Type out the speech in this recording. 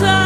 time.